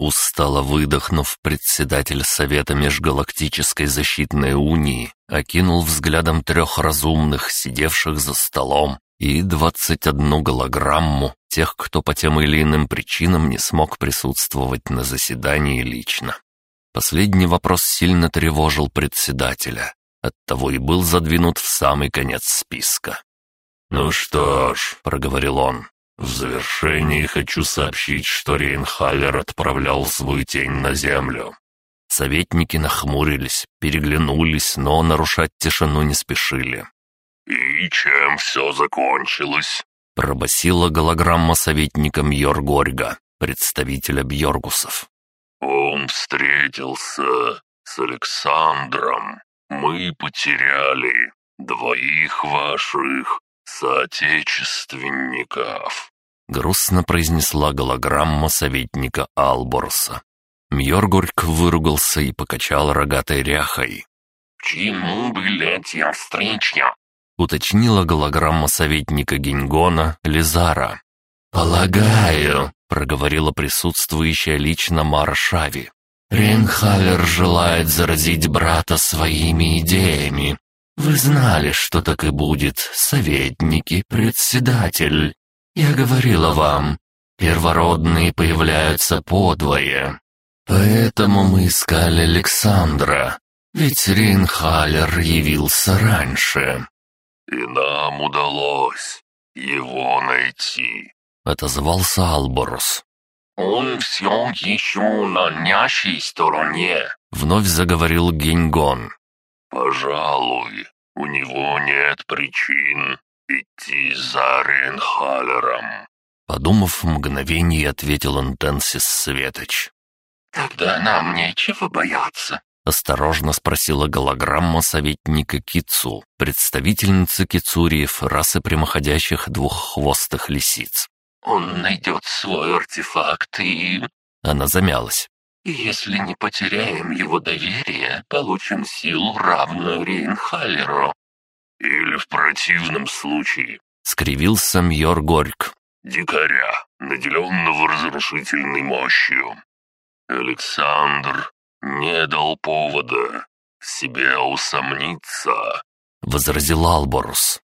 Устало выдохнув, председатель Совета Межгалактической Защитной Унии окинул взглядом трех разумных, сидевших за столом, и 21 голограмму тех, кто по тем или иным причинам не смог присутствовать на заседании лично. Последний вопрос сильно тревожил председателя, оттого и был задвинут в самый конец списка. «Ну что ж», — проговорил он, в завершении хочу сообщить, что Рейнхаллер отправлял свою тень на землю. Советники нахмурились, переглянулись, но нарушать тишину не спешили. «И чем все закончилось?» — пробасила голограмма советником Йоргорьга, представителя Бьоргусов. «Он встретился с Александром. Мы потеряли двоих ваших соотечественников» грустно произнесла голограмма советника Алборса. Мьоргурьк выругался и покачал рогатой ряхой. «Чему, были я встречи? — уточнила голограмма советника Гингона Лизара. «Полагаю», — проговорила присутствующая лично Маршави. «Ренхалер желает заразить брата своими идеями. Вы знали, что так и будет, советники, председатель». Я говорила вам, первородные появляются подвое. Поэтому мы искали Александра, ведь Рейнхалер явился раньше. И нам удалось его найти, отозвался Алборус. Он все еще на нашей стороне, вновь заговорил Геньгон. Пожалуй, у него нет причин идти за Ренхалером», — подумав в мгновение, ответил Интенсис Светоч. «Тогда нам нечего бояться», — осторожно спросила голограмма советника Кицу, представительницы кицуриев расы прямоходящих двуххвостых лисиц. «Он найдет свой артефакт и...» Она замялась. И «Если не потеряем его доверие, получим силу, равную Рейнхалеру». Или в противном случае, — скривился Мьор Горьк, — дикаря, наделенного разрушительной мощью. Александр не дал повода себе усомниться, — возразил Алборус.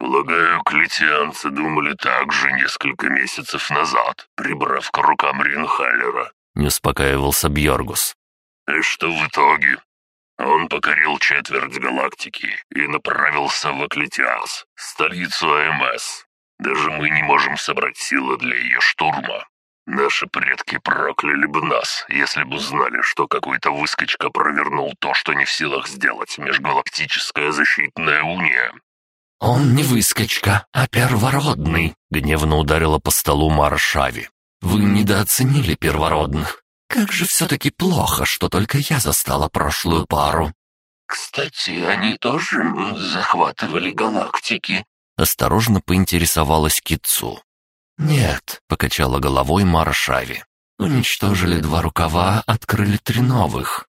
Полагаю, клетианцы думали так же несколько месяцев назад, прибрав к рукам Ринхалера. Не успокаивался Бьоргус. И что в итоге? Он покорил четверть галактики и направился в Аклетиас, столицу АМС. Даже мы не можем собрать силы для ее штурма. Наши предки прокляли бы нас, если бы знали, что какой-то выскочка провернул то, что не в силах сделать межгалактическая защитная уния. «Он не выскочка, а первородный», — гневно ударила по столу Маршави. «Вы недооценили первородных. Как же все-таки плохо, что только я застала прошлую пару. Кстати, они тоже захватывали галактики. Осторожно поинтересовалась Китцу. «Нет», — покачала головой Маршави. «Уничтожили два рукава, открыли три новых».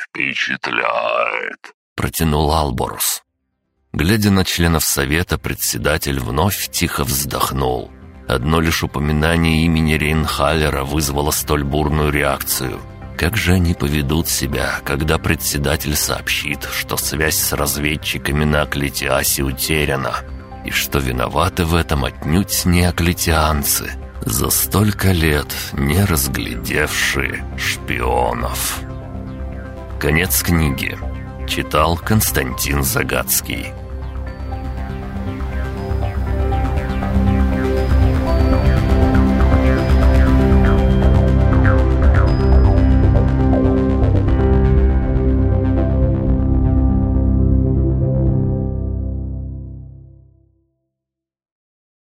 «Впечатляет», — протянул Алборус. Глядя на членов совета, председатель вновь тихо вздохнул. Одно лишь упоминание имени Рейнхаллера вызвало столь бурную реакцию. Как же они поведут себя, когда председатель сообщит, что связь с разведчиками на Аклетиасе утеряна? И что виноваты в этом отнюдь не аклетианцы, за столько лет не разглядевшие шпионов. Конец книги. Читал Константин Загадский.